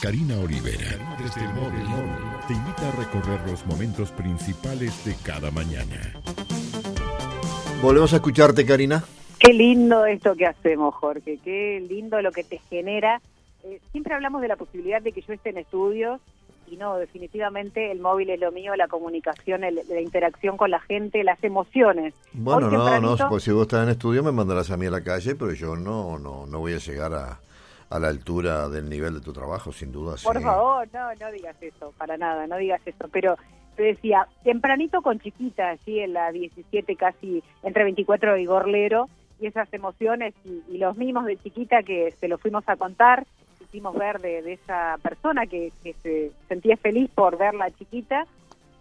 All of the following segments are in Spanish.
Karina Olivera, desde el móvil, te invita a recorrer los momentos principales de cada mañana. Volvemos a escucharte, Karina. Qué lindo esto que hacemos, Jorge, qué lindo lo que te genera. Eh, siempre hablamos de la posibilidad de que yo esté en estudios y no, definitivamente el móvil es lo mío, la comunicación, la interacción con la gente, las emociones. Bueno, no, no, pues si vos estás en estudio me mandarás a mí a la calle, pero yo no, no, no voy a llegar a, a la altura del nivel de tu trabajo, sin duda. Por favor, no, no digas eso, para nada, no digas eso. Pero te decía, tempranito con chiquita, así en la 17 casi, entre 24 y Gorlero, y esas emociones y, los mimos de chiquita que se los fuimos a contar, hicimos ver de, esa persona que, se sentía feliz por verla chiquita.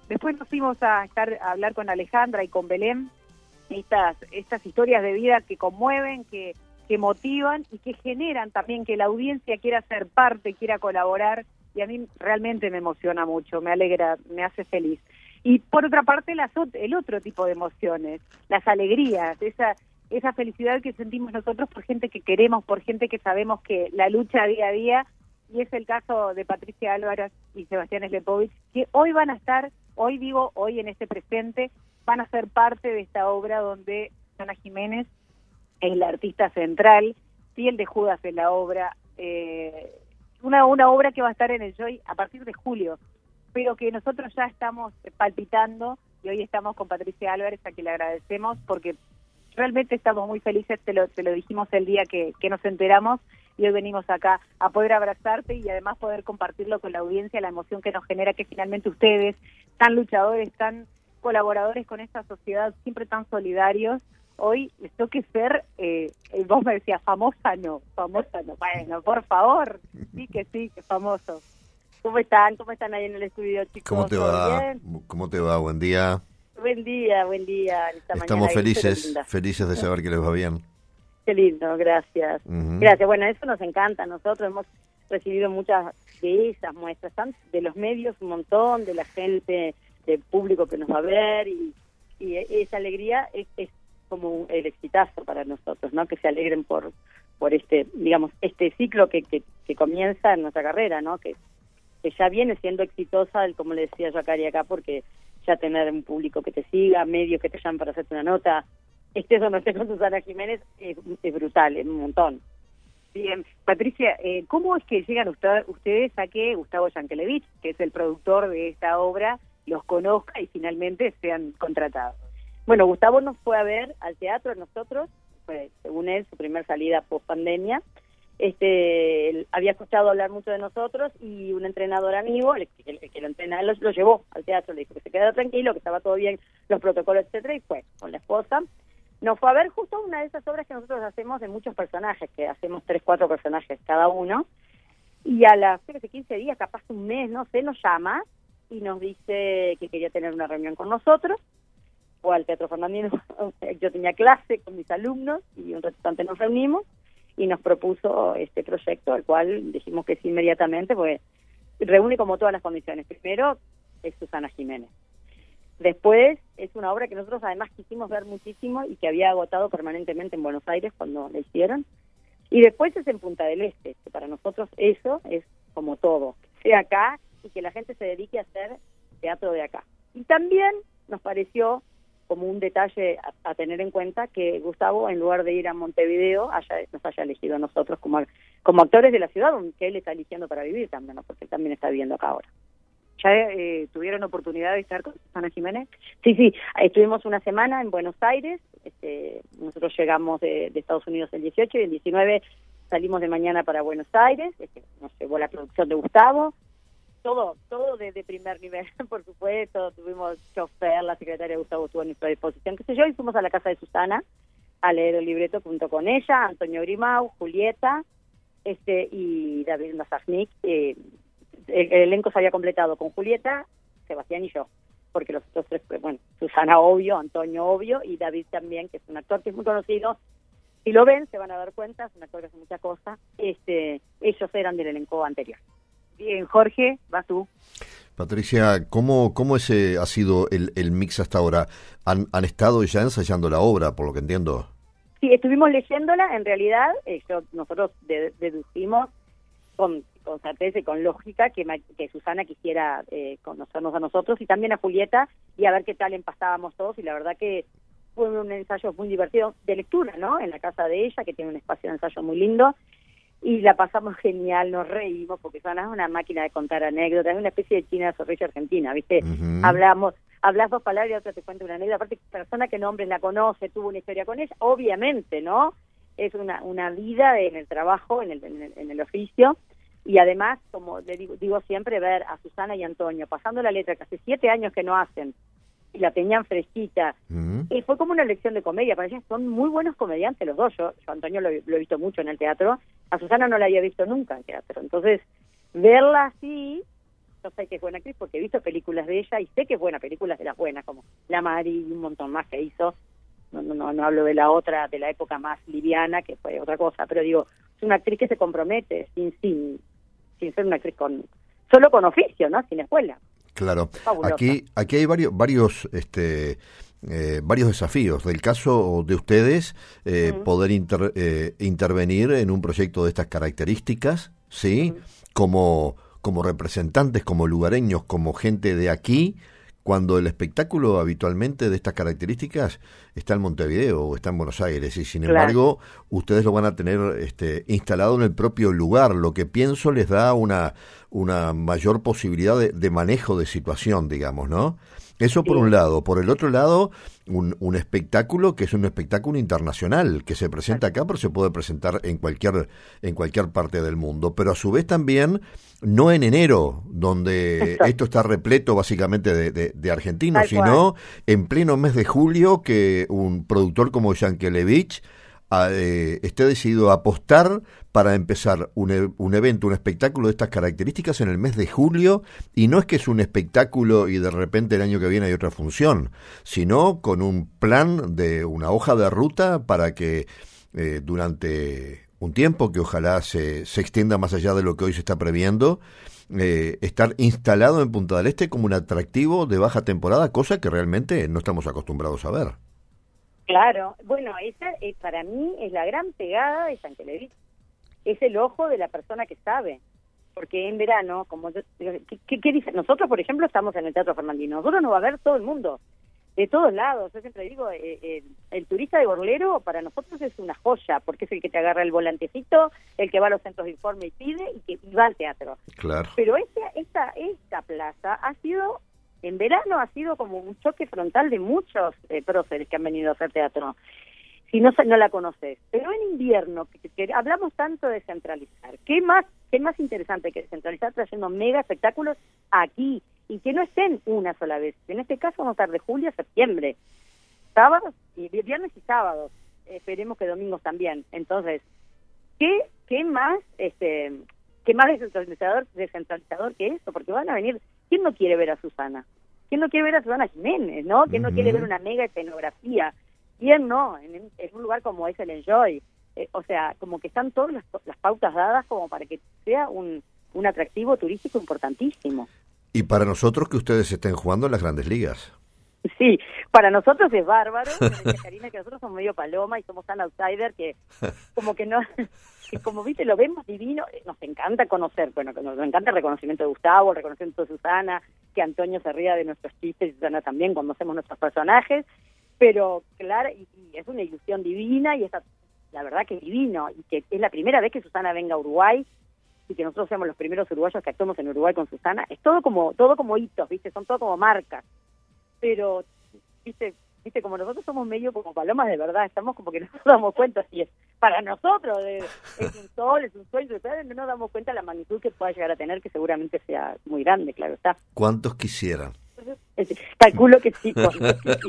Después nos fuimos a estar a hablar con Alejandra y con Belén, estas, estas historias de vida que conmueven, que que motivan y que generan también que la audiencia quiera ser parte, quiera colaborar y a mí realmente me emociona mucho, me alegra, me hace feliz. Y por otra parte, las, el otro tipo de emociones, las alegrías, esa, esa felicidad que sentimos nosotros por gente que queremos, por gente que sabemos que la lucha día a día, y es el caso de Patricia Álvarez y Sebastián Slepovich, que hoy van a estar, hoy digo, hoy en este presente, van a ser parte de esta obra donde Ana Jiménez es la artista central, Piel de Judas en la obra, eh, una, una obra que va a estar en el Joy a partir de julio, pero que nosotros ya estamos palpitando y hoy estamos con Patricia Álvarez a quien le agradecemos porque realmente estamos muy felices, te lo, te lo dijimos el día que, que nos enteramos y hoy venimos acá a poder abrazarte y además poder compartirlo con la audiencia, la emoción que nos genera que finalmente ustedes, tan luchadores, tan colaboradores con esta sociedad, siempre tan solidarios, hoy les toque ser, eh, vos me decías, famosa no, famosa no. Bueno, por favor, sí que sí, que famoso. ¿Cómo están? ¿Cómo están ahí en el estudio, chicos? ¿Cómo te va? ¿Cómo te va? Buen día. Buen día, buen día. Estamos felices, felices de saber que les va bien. Qué lindo, gracias. Gracias. Bueno, eso nos encanta. Nosotros hemos recibido muchas de esas muestras, de los medios un montón, de la gente, del público que nos va a ver y, y esa alegría es, es como el exitazo para nosotros, ¿no? Que se alegren por por este, digamos, este ciclo que, que, comienza en nuestra carrera, ¿no? Que, que ya viene siendo exitosa, como le decía yo a Cari acá, porque ya tener un público que te siga, medios que te llaman para hacerte una nota, estés o no estés con Susana Jiménez, es, brutal, es un montón. Bien, Patricia, eh, ¿cómo es que llegan ustedes a que Gustavo Yankelevich, que es el productor de esta obra, los conozca y finalmente sean contratados? Bueno, Gustavo nos fue a ver al teatro, nosotros, fue, según él, su primera salida post pandemia. Este, había escuchado hablar mucho de nosotros y un entrenador amigo, el, que lo entrena, lo, lo, llevó al teatro, le dijo que se quedara tranquilo, que estaba todo bien, los protocolos, etcétera, y fue con la esposa. Nos fue a ver justo una de esas obras que nosotros hacemos de muchos personajes, que hacemos tres, cuatro personajes cada uno, y a las 15 días, capaz un mes, no sé, nos llama y nos dice que quería tener una reunión con nosotros fue al Teatro Fernandino, yo tenía clase con mis alumnos y un representante nos reunimos y nos propuso este proyecto, al cual dijimos que sí inmediatamente, porque reúne como todas las condiciones. Primero es Susana Jiménez. Después es una obra que nosotros además quisimos ver muchísimo y que había agotado permanentemente en Buenos Aires cuando la hicieron. Y después es en Punta del Este, que para nosotros eso es como todo, que sea acá y que la gente se dedique a hacer teatro de acá. Y también nos pareció como un detalle a, tener en cuenta que Gustavo, en lugar de ir a Montevideo, haya, nos haya elegido a nosotros como, como actores de la ciudad, que él está eligiendo para vivir también, porque él también está viviendo acá ahora. ¿Ya eh, tuvieron oportunidad de estar con Susana Jiménez? Sí, sí, estuvimos una semana en Buenos Aires, este, nosotros llegamos de, Estados Unidos el 18 y el 19 salimos de mañana para Buenos Aires, este, nos llevó la producción de Gustavo, todo, todo de, primer nivel, por supuesto, tuvimos chofer, la secretaria Gustavo estuvo a nuestra disposición, qué sé yo, y fuimos a la casa de Susana a leer el libreto junto con ella, Antonio Grimau, Julieta, este y David Mazagnik, eh, el, elenco se había completado con Julieta, Sebastián y yo, porque los otros tres, pues, bueno, Susana obvio, Antonio obvio, y David también, que es un actor que es muy conocido, si lo ven, se van a dar cuenta, es un actor que hace muchas cosas, este, ellos eran del elenco anterior. Bien, Jorge, vas tú. Patricia, ¿cómo, cómo ese ha sido el, el mix hasta ahora? ¿Han, ¿Han estado ya ensayando la obra, por lo que entiendo? Sí, estuvimos leyéndola, en realidad, nosotros deducimos con con certeza y con lógica que, que Susana quisiera eh, conocernos a nosotros y también a Julieta y a ver qué tal empastábamos todos y la verdad que fue un ensayo muy divertido de lectura, ¿no? En la casa de ella, que tiene un espacio de ensayo muy lindo y la pasamos genial, nos reímos porque Susana es una máquina de contar anécdotas, es una especie de China de argentina, ¿viste? Hablamos, hablas dos palabras y otra te cuenta una anécdota, aparte persona que nombre la conoce, tuvo una historia con ella, obviamente, ¿no? Es una, una vida en el trabajo, en el, en el oficio, y además, como le digo, digo siempre, ver a Susana y Antonio pasando la letra que hace siete años que no hacen y la tenían fresquita. Y fue como una lección de comedia, parecían son muy buenos comediantes los dos. Yo, yo Antonio lo, he visto mucho en el teatro, a Susana no la había visto nunca en teatro. Entonces, verla así, yo sé que es buena actriz porque he visto películas de ella y sé que es buena, películas de las buenas, como La Mari y un montón más que hizo. No, no, no hablo de la otra, de la época más liviana, que fue otra cosa, pero digo, es una actriz que se compromete sin, sin, sin ser una actriz con, solo con oficio, ¿no? Sin escuela. Claro. Aquí, aquí hay varios, varios, este, eh, varios desafíos. Del caso de ustedes, eh, poder eh, intervenir en un proyecto de estas características, ¿sí? Como, como representantes, como lugareños, como gente de aquí, cuando el espectáculo habitualmente de estas características está en Montevideo o está en Buenos Aires y sin embargo ustedes lo van a tener este, instalado en el propio lugar, lo que pienso les da una, una mayor posibilidad de, manejo de situación, digamos, ¿no? Eso por un lado. Por el otro lado, un, un, espectáculo que es un espectáculo internacional, que se presenta acá, pero se puede presentar en cualquier, en cualquier parte del mundo. Pero a su vez también, no en enero, donde esto está repleto básicamente de, de, argentinos, sino en pleno mes de julio, que un productor como Yankelevich eh, esté decidido a apostar para empezar un, e, un, evento, un espectáculo de estas características en el mes de julio, y no es que es un espectáculo y de repente el año que viene hay otra función, sino con un plan de una hoja de ruta para que eh, durante un tiempo, que ojalá se, se extienda más allá de lo que hoy se está previendo, eh, estar instalado en Punta del Este como un atractivo de baja temporada, cosa que realmente no estamos acostumbrados a ver. Claro, bueno, esa eh, para mí es la gran pegada de San Es el ojo de la persona que sabe. Porque en verano, como ¿qué, qué, dice? Nosotros, por ejemplo, estamos en el Teatro Fernandino. Nosotros nos va a ver todo el mundo, de todos lados. Yo siempre digo, eh, eh, el turista de Borlero para nosotros es una joya, porque es el que te agarra el volantecito, el que va a los centros de informe y pide y que va al teatro. Claro. Pero esta, esta, esta plaza ha sido en verano ha sido como un choque frontal de muchos eh, próceres que han venido a hacer teatro, si no, no la conoces. Pero en invierno, que, hablamos tanto de centralizar, ¿qué más, ¿qué más interesante que centralizar trayendo mega espectáculos aquí? Y que no estén una sola vez. En este caso vamos a estar de julio a septiembre, sábados, y viernes y sábados. Esperemos que domingos también. Entonces, ¿qué, qué más, este, qué más descentralizador, descentralizador que eso? Porque van a venir ¿Quién no quiere ver a Susana? ¿Quién no quiere ver a Susana Jiménez, no? ¿Quién no quiere ver una mega escenografía? ¿Quién no? En, un lugar como es el Enjoy. Eh, o sea, como que están todas las, pautas dadas como para que sea un, un atractivo turístico importantísimo. Y para nosotros que ustedes estén jugando en las grandes ligas. Sí, para nosotros es bárbaro, Karina, que nosotros somos medio paloma y somos tan outsider que como que no, que como viste, lo vemos divino, eh, nos encanta conocer, bueno, nos encanta el reconocimiento de Gustavo, el reconocimiento de Susana, que Antonio se ría de nuestros chistes y Susana también cuando hacemos nuestros personajes, pero claro, y, es una ilusión divina y está, la verdad que divino, y que es la primera vez que Susana venga a Uruguay y que nosotros seamos los primeros uruguayos que actuamos en Uruguay con Susana, es todo como, todo como hitos, viste, son todo como marcas pero, viste, viste, como nosotros somos medio como palomas de verdad, estamos como que no nos damos cuenta si es para nosotros es un sol, es un sueño, pero no nos damos cuenta la magnitud que pueda llegar a tener, que seguramente sea muy grande, claro está. ¿Cuántos quisieran? Calculo que sí.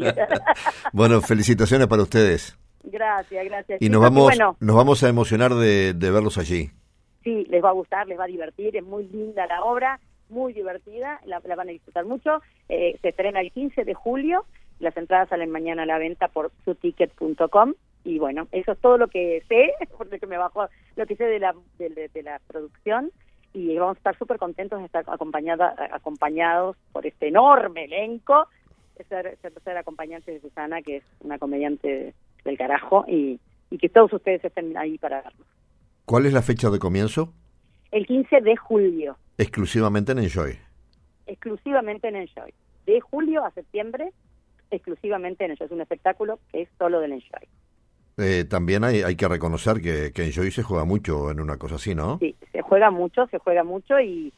bueno, felicitaciones para ustedes. Gracias, gracias. Y nos vamos, nos vamos a emocionar de, de verlos allí. Sí, les va a gustar, les va a divertir, es muy linda la obra muy divertida, la, van a disfrutar mucho. Eh, se estrena el 15 de julio, las entradas salen mañana a la venta por suticket.com y bueno, eso es todo lo que sé, porque me bajó lo que sé de la, de, la producción y vamos a estar súper contentos de estar acompañada, acompañados por este enorme elenco, ser, ser, acompañante de Susana, que es una comediante del carajo, y, y que todos ustedes estén ahí para vernos. ¿Cuál es la fecha de comienzo? El 15 de julio. Exclusivamente en Enjoy. Exclusivamente en Enjoy. De julio a septiembre, exclusivamente en Enjoy. Es un espectáculo que es solo del Enjoy. Eh, también hay, hay que reconocer que, que Enjoy se juega mucho en una cosa así, ¿no? Sí, se juega mucho, se juega mucho y,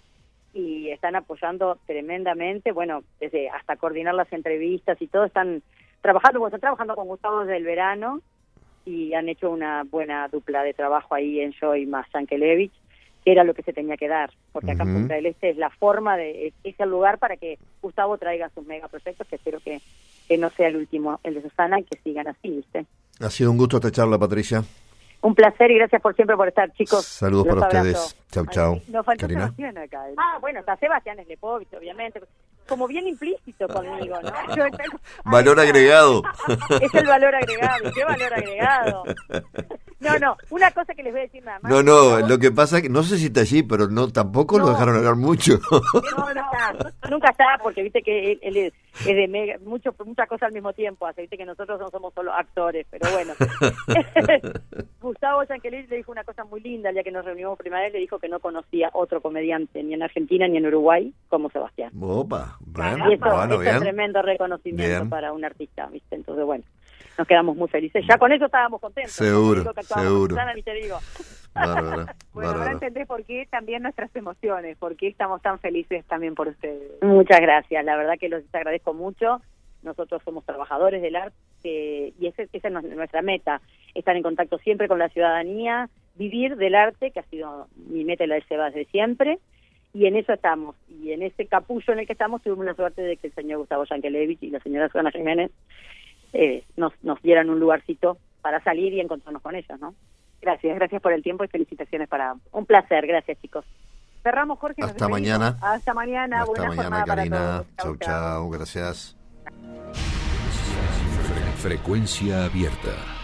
y están apoyando tremendamente, bueno, desde hasta coordinar las entrevistas y todo, están trabajando, bueno, están trabajando con Gustavo desde el verano y han hecho una buena dupla de trabajo ahí en Joy más Yankelevich, que era lo que se tenía que dar, porque acá en Punta del Este es la forma de, es el lugar para que Gustavo traiga sus megaproyectos, que espero que, que no sea el último, el de Susana, y que sigan así, ¿viste? Ha sido un gusto esta charla, Patricia. Un placer y gracias por siempre por estar, chicos. Saludos para ustedes. Chau, chau. Nos falta Sebastián acá. ¿eh? Ah, bueno, está Sebastián Slepovich, obviamente. Como bien implícito conmigo, ¿no? valor agregado. es el valor agregado. ¿Y qué valor agregado? No, no, una cosa que les voy a decir nada más. No, no, lo que pasa es que no sé si está allí, pero no tampoco lo dejaron hablar mucho. No, no, nunca está, porque viste que él, es, de mega, mucho, muchas cosas al mismo tiempo, así que nosotros no somos solo actores, pero bueno. Gustavo Yankelevich le dijo una cosa muy linda el día que nos reunimos primera vez, le dijo que no conocía otro comediante, ni en Argentina ni en Uruguay, como Sebastián. Opa, bueno, y eso, es tremendo reconocimiento para un artista, ¿viste? Entonces, bueno, nos quedamos muy felices. Ya con eso estábamos contentos. Seguro, seguro. te digo. Bueno, ahora entendés por qué también nuestras emociones, por qué estamos tan felices también por ustedes. Muchas gracias, la verdad que los agradezco mucho. Nosotros somos trabajadores del arte y esa es nuestra meta, estar en contacto siempre con la ciudadanía, vivir del arte, que ha sido mi meta y la de Seba desde siempre, y en eso estamos. Y en ese capullo en el que estamos tuvimos la suerte de que el señor Gustavo Yankelevich y la señora Susana Jiménez eh, nos, nos dieran un lugarcito para salir y encontrarnos con ellos, ¿no? Gracias, gracias por el tiempo y felicitaciones para ambos. Un placer, gracias chicos. Cerramos, Jorge. Hasta mañana. Hasta mañana. Hasta mañana, Karina. Chau, chau, gracias. Frecuencia abierta.